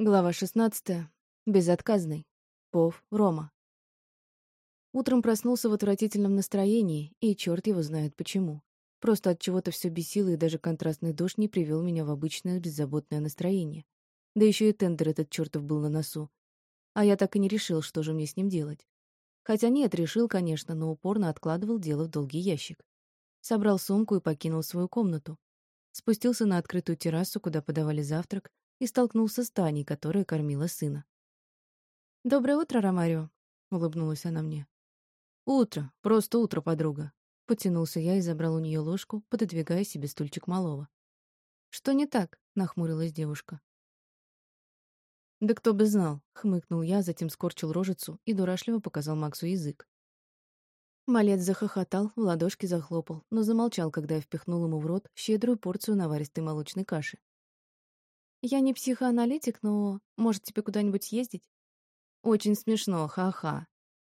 Глава 16. Безотказный. Пов. Рома. Утром проснулся в отвратительном настроении, и черт его знает почему. Просто от чего-то все бесило, и даже контрастный дождь не привел меня в обычное беззаботное настроение. Да еще и тендер этот чертов был на носу. А я так и не решил, что же мне с ним делать. Хотя нет, решил, конечно, но упорно откладывал дело в долгий ящик. Собрал сумку и покинул свою комнату. Спустился на открытую террасу, куда подавали завтрак, и столкнулся с Таней, которая кормила сына. «Доброе утро, Ромарио», — улыбнулась она мне. «Утро, просто утро, подруга». Потянулся я и забрал у нее ложку, пододвигая себе стульчик малого. «Что не так?» — нахмурилась девушка. «Да кто бы знал», — хмыкнул я, затем скорчил рожицу и дурашливо показал Максу язык. Малец захохотал, в ладошки захлопал, но замолчал, когда я впихнул ему в рот щедрую порцию наваристой молочной каши. Я не психоаналитик, но, может, тебе куда-нибудь ездить? Очень смешно, ха-ха.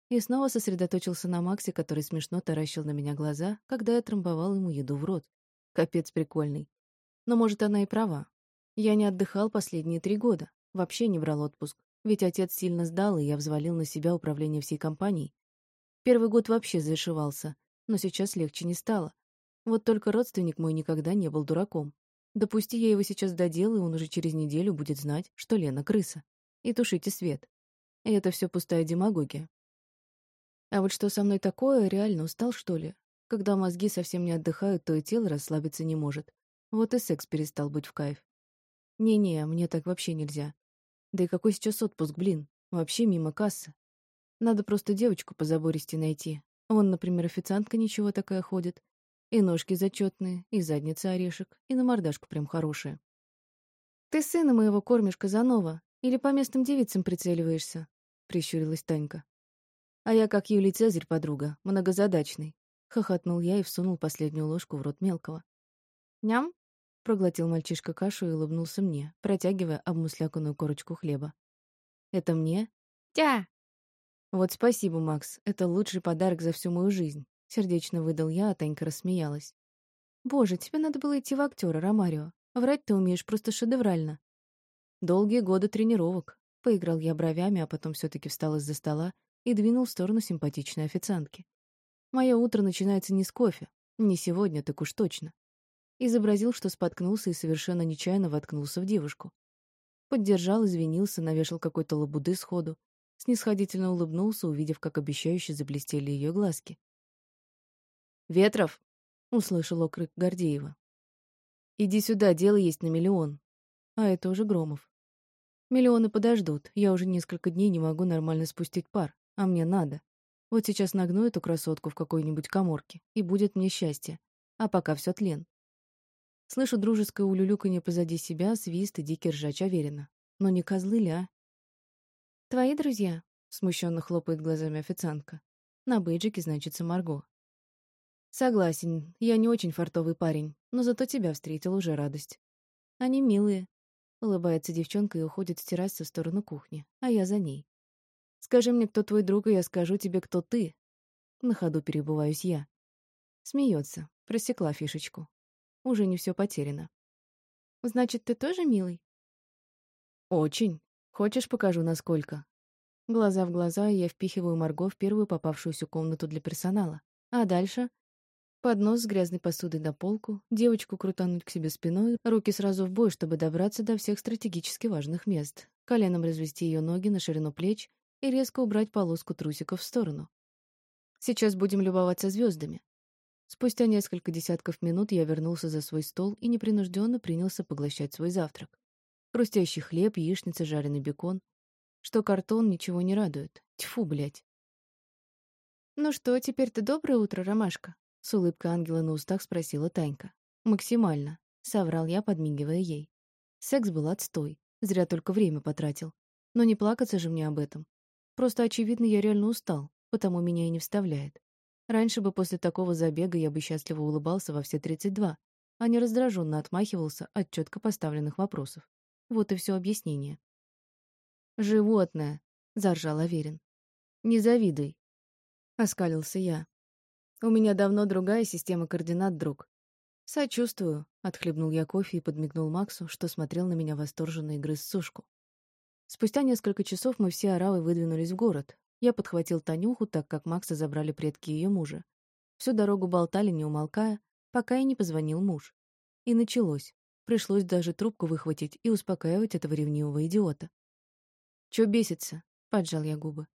И снова сосредоточился на Максе, который смешно таращил на меня глаза, когда я трамбовал ему еду в рот. Капец прикольный. Но, может, она и права. Я не отдыхал последние три года. Вообще не брал отпуск. Ведь отец сильно сдал, и я взвалил на себя управление всей компанией. Первый год вообще зашивался, но сейчас легче не стало. Вот только родственник мой никогда не был дураком. Допусти я его сейчас доделаю, он уже через неделю будет знать, что Лена крыса. И тушите свет. И это все пустая демагогия. А вот что со мной такое, реально устал, что ли? Когда мозги совсем не отдыхают, то и тело расслабиться не может. Вот и секс перестал быть в кайф. Не-не, мне так вообще нельзя. Да и какой сейчас отпуск, блин? Вообще мимо кассы. Надо просто девочку по забористе найти. Вон, например, официантка ничего такая ходит. И ножки зачетные, и задница орешек, и на мордашку прям хорошая. «Ты сына моего кормишь, Казанова, или по местным девицам прицеливаешься?» — прищурилась Танька. «А я, как Юлий Цезарь, подруга, многозадачный», — хохотнул я и всунул последнюю ложку в рот мелкого. «Ням?» — проглотил мальчишка кашу и улыбнулся мне, протягивая обмусляканную корочку хлеба. «Это мне?» «Тя!» «Вот спасибо, Макс, это лучший подарок за всю мою жизнь. Сердечно выдал я, а Танька рассмеялась. «Боже, тебе надо было идти в актера, Ромарио. Врать ты умеешь просто шедеврально». «Долгие годы тренировок», — поиграл я бровями, а потом все таки встал из-за стола и двинул в сторону симпатичной официантки. «Мое утро начинается не с кофе. Не сегодня, так уж точно». Изобразил, что споткнулся и совершенно нечаянно воткнулся в девушку. Поддержал, извинился, навешал какой-то лабуды сходу. Снисходительно улыбнулся, увидев, как обещающе заблестели ее глазки. «Ветров!» — услышал окрик Гордеева. «Иди сюда, дело есть на миллион». А это уже Громов. «Миллионы подождут. Я уже несколько дней не могу нормально спустить пар. А мне надо. Вот сейчас нагну эту красотку в какой-нибудь коморке, и будет мне счастье. А пока все тлен». Слышу дружеское улюлюканье позади себя, свист и дикий ржач Аверина. Но не козлы ли, а? «Твои друзья?» — смущенно хлопает глазами официантка. На бейджике значится Марго. Согласен, я не очень фартовый парень, но зато тебя встретил уже радость. Они милые. Улыбается девчонка и уходит с террасы в сторону кухни, а я за ней. Скажи мне, кто твой друг, и я скажу тебе, кто ты. На ходу перебываюсь я. Смеется, просекла фишечку. Уже не все потеряно. Значит, ты тоже милый? Очень. Хочешь, покажу, насколько? Глаза в глаза, я впихиваю Марго в первую попавшуюся комнату для персонала. А дальше Поднос с грязной посудой на полку, девочку крутануть к себе спиной, руки сразу в бой, чтобы добраться до всех стратегически важных мест, коленом развести ее ноги на ширину плеч и резко убрать полоску трусиков в сторону. Сейчас будем любоваться звездами. Спустя несколько десятков минут я вернулся за свой стол и непринужденно принялся поглощать свой завтрак. Хрустящий хлеб, яичница, жареный бекон. Что картон, ничего не радует. Тьфу, блядь. «Ну что, теперь ты доброе утро, Ромашка?» С улыбкой ангела на устах спросила Танька. «Максимально», — соврал я, подмигивая ей. Секс был отстой, зря только время потратил. Но не плакаться же мне об этом. Просто, очевидно, я реально устал, потому меня и не вставляет. Раньше бы после такого забега я бы счастливо улыбался во все 32, а не раздраженно отмахивался от четко поставленных вопросов. Вот и все объяснение. «Животное», — заржал Аверин. «Не завидуй», — оскалился я. У меня давно другая система координат, друг. Сочувствую, отхлебнул я кофе и подмигнул Максу, что смотрел на меня восторженно и грыз сушку. Спустя несколько часов мы все оравой выдвинулись в город. Я подхватил Танюху, так как Макса забрали предки ее мужа. Всю дорогу болтали, не умолкая, пока и не позвонил муж. И началось. Пришлось даже трубку выхватить и успокаивать этого ревнивого идиота. «Чё бесится?» — поджал я губы.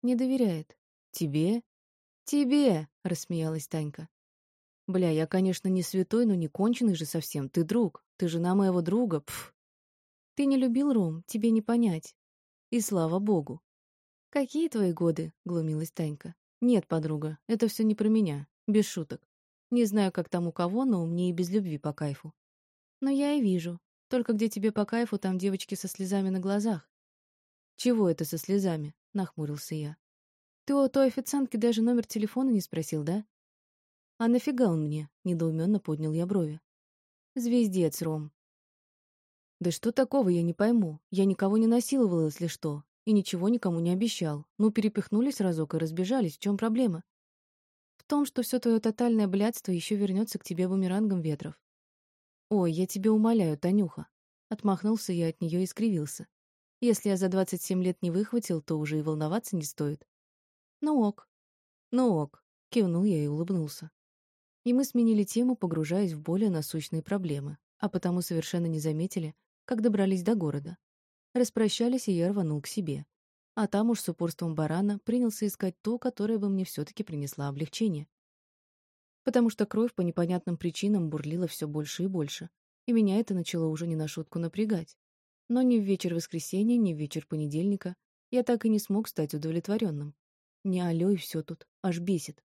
«Не доверяет. Тебе?» «Тебе!» — рассмеялась Танька. «Бля, я, конечно, не святой, но не конченый же совсем. Ты друг. Ты жена моего друга. Пф. Ты не любил Ром, тебе не понять. И слава богу. Какие твои годы? глумилась Танька. Нет, подруга, это все не про меня. Без шуток. Не знаю, как там у кого, но мне и без любви по кайфу. Но я и вижу. Только где тебе по кайфу, там девочки со слезами на глазах. Чего это со слезами? нахмурился я. Ты у той официантки даже номер телефона не спросил, да? А нафига он мне? недоуменно поднял я брови. Звездец, Ром. Да что такого, я не пойму. Я никого не насиловал, если что. И ничего никому не обещал. Ну, перепихнулись разок и разбежались. В чем проблема? В том, что все твое тотальное блядство еще вернется к тебе бумерангом ветров. Ой, я тебе умоляю, Танюха. Отмахнулся я от нее и скривился. Если я за 27 лет не выхватил, то уже и волноваться не стоит. Ну ок. Ну ок. Кивнул я и улыбнулся. И мы сменили тему, погружаясь в более насущные проблемы, а потому совершенно не заметили, как добрались до города. Распрощались, и я рванул к себе. А там уж с упорством барана принялся искать ту, которая бы мне все-таки принесла облегчение. Потому что кровь по непонятным причинам бурлила все больше и больше, и меня это начало уже не на шутку напрягать. Но ни в вечер воскресенья, ни в вечер понедельника я так и не смог стать удовлетворенным. Не алё и все тут, аж бесит.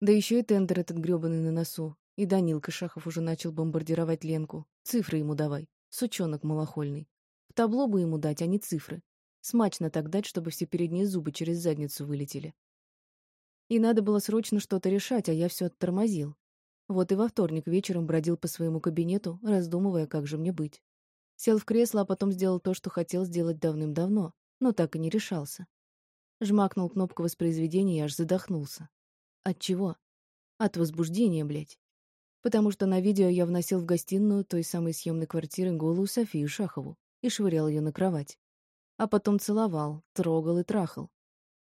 Да еще и тендер этот грёбаный на носу. И Данилка Шахов уже начал бомбардировать Ленку. Цифры ему давай. Сучонок малохольный. В табло бы ему дать, а не цифры. Смачно так дать, чтобы все передние зубы через задницу вылетели. И надо было срочно что-то решать, а я все оттормозил. Вот и во вторник вечером бродил по своему кабинету, раздумывая, как же мне быть. Сел в кресло, а потом сделал то, что хотел сделать давным-давно, но так и не решался. Жмакнул кнопку воспроизведения и аж задохнулся. От чего? От возбуждения, блядь потому что на видео я вносил в гостиную той самой съемной квартиры голую Софию Шахову и швырял ее на кровать. А потом целовал, трогал и трахал.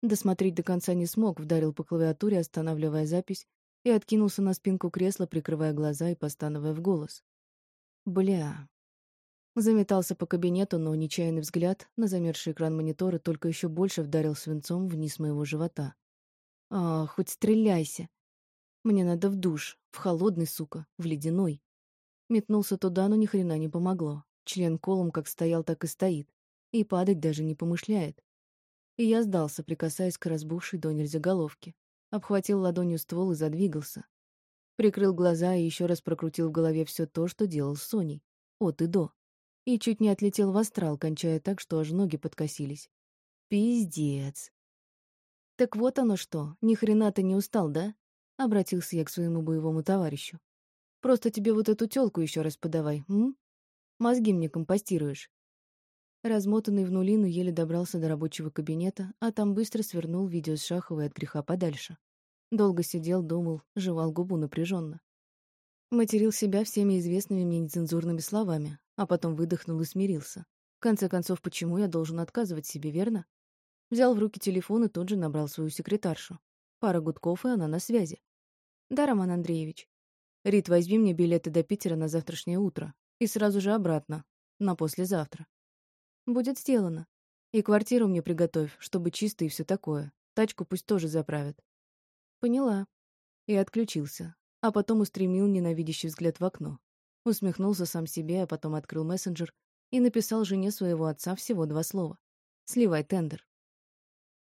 Досмотреть до конца не смог, вдарил по клавиатуре, останавливая запись, и откинулся на спинку кресла, прикрывая глаза и постановая в голос. «Бля...» Заметался по кабинету, но нечаянный взгляд на замерзший экран монитора только еще больше вдарил свинцом вниз моего живота. «А, хоть стреляйся!» Мне надо в душ, в холодный, сука, в ледяной. Метнулся туда, но ни хрена не помогло. Член колом как стоял, так и стоит. И падать даже не помышляет. И я сдался, прикасаясь к разбухшей до нельзя. Обхватил ладонью ствол и задвигался. Прикрыл глаза и еще раз прокрутил в голове все то, что делал с Соней. От и до. И чуть не отлетел в астрал, кончая так, что аж ноги подкосились. Пиздец. Так вот оно что, ни хрена ты не устал, да? Обратился я к своему боевому товарищу. Просто тебе вот эту тёлку еще раз подавай, м? Мозги мне компостируешь. Размотанный в нулину еле добрался до рабочего кабинета, а там быстро свернул видео с Шаховой от греха подальше. Долго сидел, думал, жевал губу напряженно. Материл себя всеми известными мне нецензурными словами, а потом выдохнул и смирился. В конце концов, почему я должен отказывать себе, верно? Взял в руки телефон и тут же набрал свою секретаршу. Пара гудков, и она на связи. Да, Роман Андреевич. Рит, возьми мне билеты до Питера на завтрашнее утро. И сразу же обратно. На послезавтра. Будет сделано. И квартиру мне приготовь, чтобы чисто и все такое. Тачку пусть тоже заправят. Поняла. И отключился. А потом устремил ненавидящий взгляд в окно. Усмехнулся сам себе, а потом открыл мессенджер и написал жене своего отца всего два слова. «Сливай тендер».